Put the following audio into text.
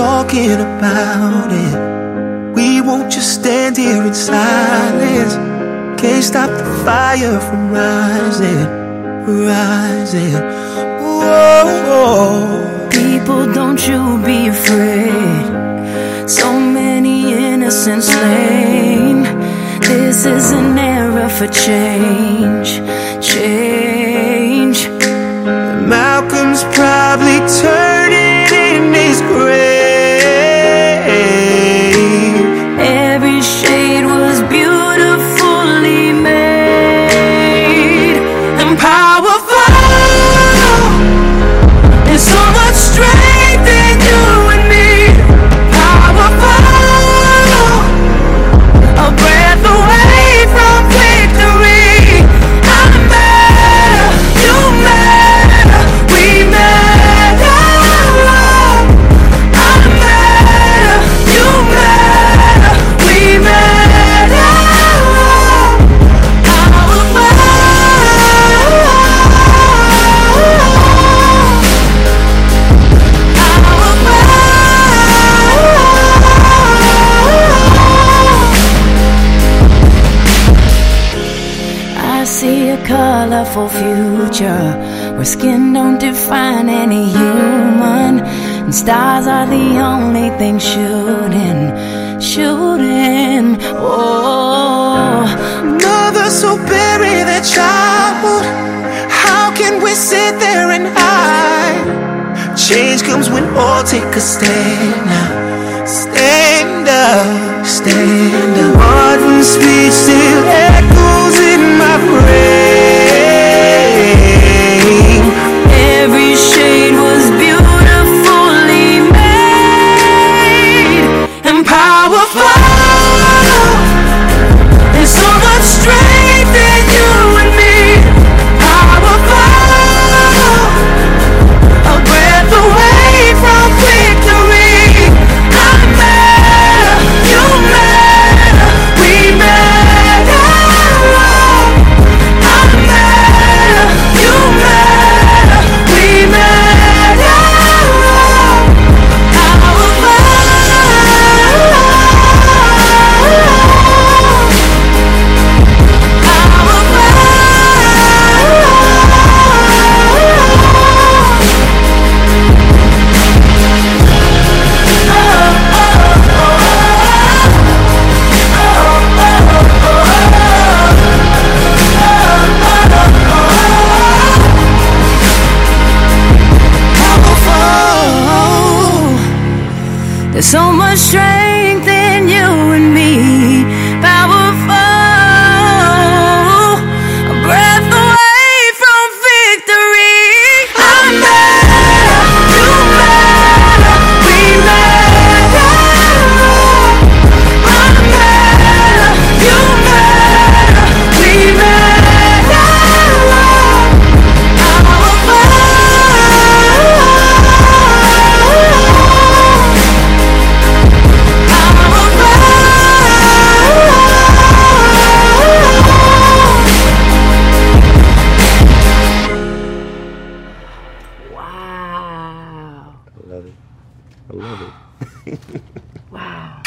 talking about it. We won't just stand here in silence. Can't stop the fire from rising, rising. Whoa. People, don't you be afraid. So many innocents slain. This is an era for change, change. Malcolm's probably turning colorful future where skin don't define any human, and stars are the only thing shooting, shooting. Oh, Mothers who bury their child. How can we sit there and hide? Change comes when all take a stand now. Stand up, stand up. So much strength Wow.